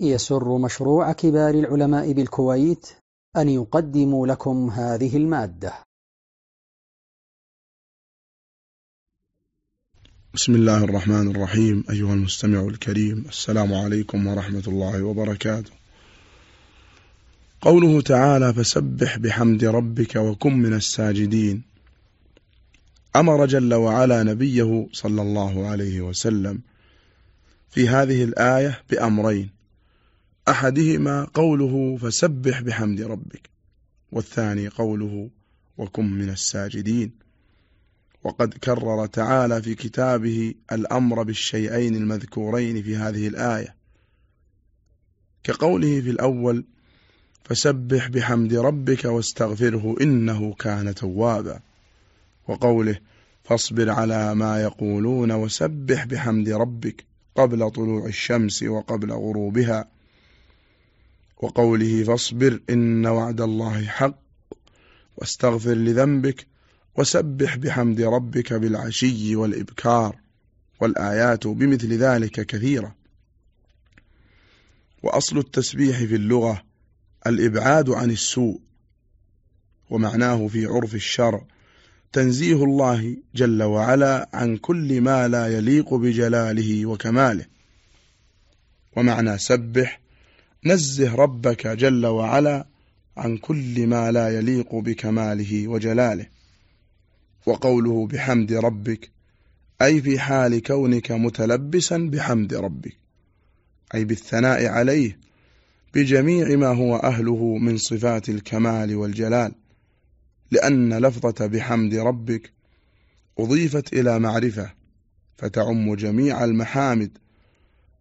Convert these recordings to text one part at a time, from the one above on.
يسر مشروع كبار العلماء بالكويت أن يقدم لكم هذه المادة. بسم الله الرحمن الرحيم. أيها المستمع الكريم السلام عليكم ورحمة الله وبركاته. قوله تعالى فسبح بحمد ربك وكن من الساجدين أمر جل وعلا نبيه صلى الله عليه وسلم في هذه الآية بأمرين. أحدهما قوله فسبح بحمد ربك والثاني قوله وكن من الساجدين. وقد كرر تعالى في كتابه الأمر بالشيئين المذكورين في هذه الآية. كقوله في الأول فسبح بحمد ربك واستغفره إنه كان توابا. وقوله فاصبر على ما يقولون وسبح بحمد ربك قبل طلوع الشمس وقبل غروبها. وقوله فاصبر إن وعد الله حق واستغفر لذنبك وسبح بحمد ربك بالعشي والإبكار والآيات بمثل ذلك كثيرة. وأصل التسبيح في اللغة الإبعاد عن السوء ومعناه في عرف الشرع تنزيه الله جل وعلا عن كل ما لا يليق بجلاله وكماله. ومعنى سبح نزه ربك جل وعلا عن كل ما لا يليق بكماله وجلاله. وقوله بحمد ربك أي في حال كونك متلبسا بحمد ربك. أي بالثناء عليه بجميع ما هو أهله من صفات الكمال والجلال. لأن لفظة بحمد ربك أضيفت إلى معرفة فتعم جميع المحامد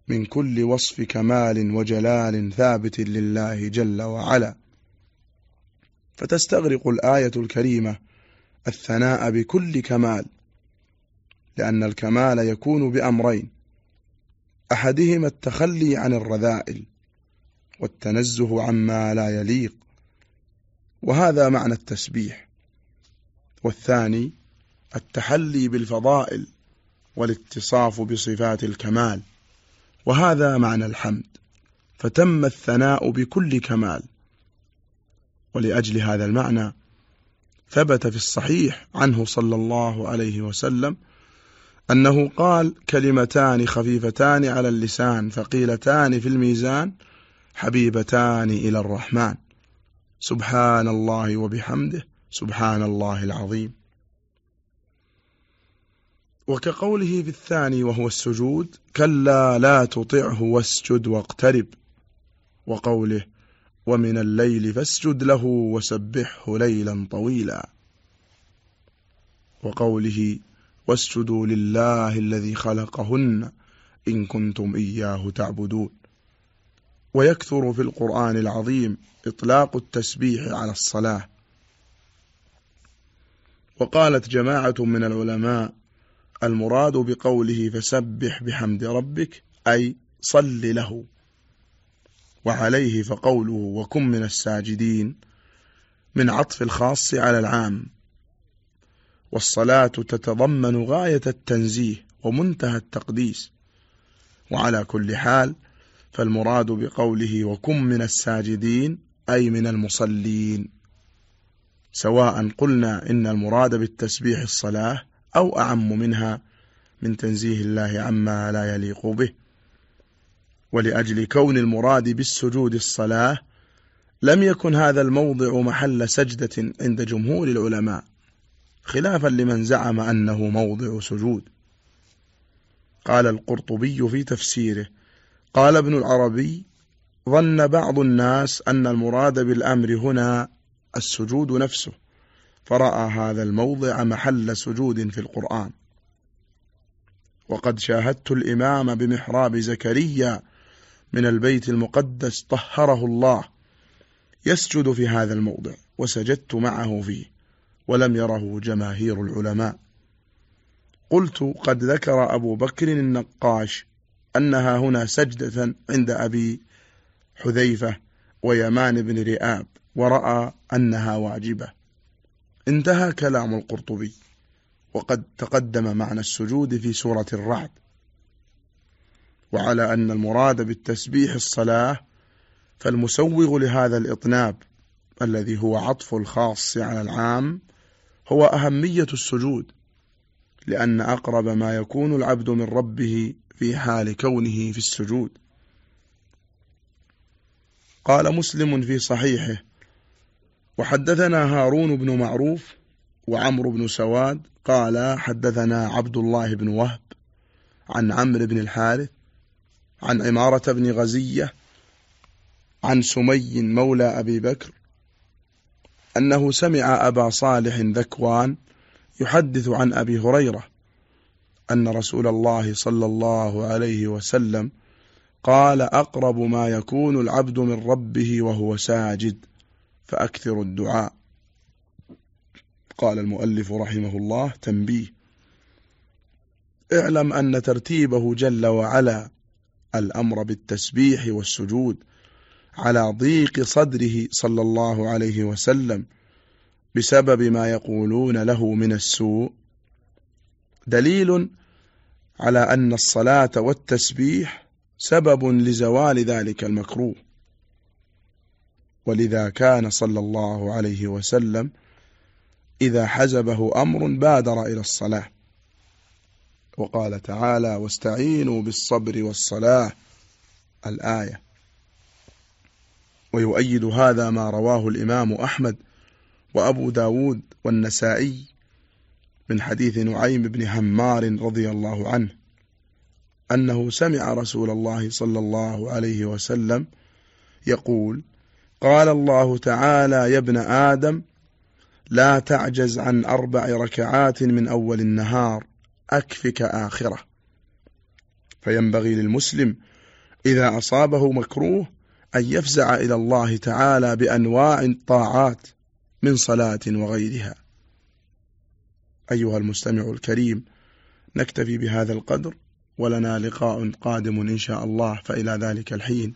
من كل وصف كمال وجلال ثابت لله جل وعلا. فتستغرق الآية الكريمة الثناء بكل كمال لأن الكمال يكون بأمرين أحدهما التخلي عن الرذائل والتنزه عما لا يليق وهذا معنى التسبيح. والثاني التحلي بالفضائل والاتصاف بصفات الكمال. وهذا معنى الحمد. فتم الثناء بكل كمال. ولأجل هذا المعنى ثبت في الصحيح عنه صلى الله عليه وسلم أنه قال كلمتان خفيفتان على اللسان ثقيلتان في الميزان حبيبتان إلى الرحمن. سبحان الله وبحمده سبحان الله العظيم. وكقوله في الثاني وهو السجود كلا لا تطعه واسجد واقترب. وقوله ومن الليل فاسجد له وسبحه ليلا طويلا. وقوله واسجدوا لله الذي خلقهن إن كنتم إياه تعبدون. ويكثر في القرآن العظيم إطلاق التسبيح على الصلاة. وقالت جماعة من العلماء المراد بقوله فسبح بحمد ربك أي صل له. وعليه فقوله وكن من الساجدين من عطف الخاص على العام. والصلاة تتضمن غاية التنزيه ومنتهى التقديس. وعلى كل حال فالمراد بقوله وكن من الساجدين أي من المصلين. سواء قلنا إن المراد بالتسبيح الصلاة أو أعم منها من تنزيه الله عما لا يليق به. ولأجل كون المراد بالسجود الصلاة لم يكن هذا الموضع محل سجدة عند جمهور العلماء خلافا لمن زعم أنه موضع سجود. قال القرطبي في تفسيره قال ابن العربي ظن بعض الناس أن المراد بالأمر هنا السجود نفسه. فرأى هذا الموضع محل سجود في القرآن. وقد شاهدت الإمام بمحراب زكريا من البيت المقدس طهره الله. يسجد في هذا الموضع وسجدت معه فيه ولم يره جماهير العلماء. قلت قد ذكر أبو بكر النقاش أنها هنا سجدة عند أبي حذيفة ويمان بن رئاب ورأى أنها واجبة. انتهى كلام القرطبي. وقد تقدم معنى السجود في سورة الرعد. وعلى أن المراد بالتسبيح الصلاة فالمسوغ لهذا الإطناب الذي هو عطف الخاص على العام هو أهمية السجود. لأن أقرب ما يكون العبد من ربه في حال كونه في السجود. قال مسلم في صحيحه وحدثنا هارون بن معروف وعمرو بن سواد قال حدثنا عبد الله بن وهب عن عمرو بن الحارث عن عمارة بن غزية عن سمي مولى أبي بكر أنه سمع أبا صالح ذكوان يحدث عن أبي هريرة أن رسول الله صلى الله عليه وسلم قال أقرب ما يكون العبد من ربه وهو ساجد. فأكثر الدعاء. قال المؤلف رحمه الله تنبيه. اعلم أن ترتيبه جل وعلا الأمر بالتسبيح والسجود على ضيق صدره صلى الله عليه وسلم بسبب ما يقولون له من السوء. دليل على أن الصلاة والتسبيح سبب لزوال ذلك المكروه. ولذا كان صلى الله عليه وسلم إذا حزبه أمر بادر إلى الصلاة. وقال تعالى واستعينوا بالصبر والصلاة الآية. ويؤيد هذا ما رواه الإمام أحمد وأبو داود والنسائي من حديث نعيم بن همار رضي الله عنه أنه سمع رسول الله صلى الله عليه وسلم يقول قال الله تعالى يا ابن آدم لا تعجز عن أربع ركعات من أول النهار أكفك آخرة. فينبغي للمسلم إذا أصابه مكروه أن يفزع إلى الله تعالى بأنواع الطاعات من صلاة وغيرها. أيها المستمع الكريم نكتفي بهذا القدر ولنا لقاء قادم إن شاء الله فإلى ذلك الحين.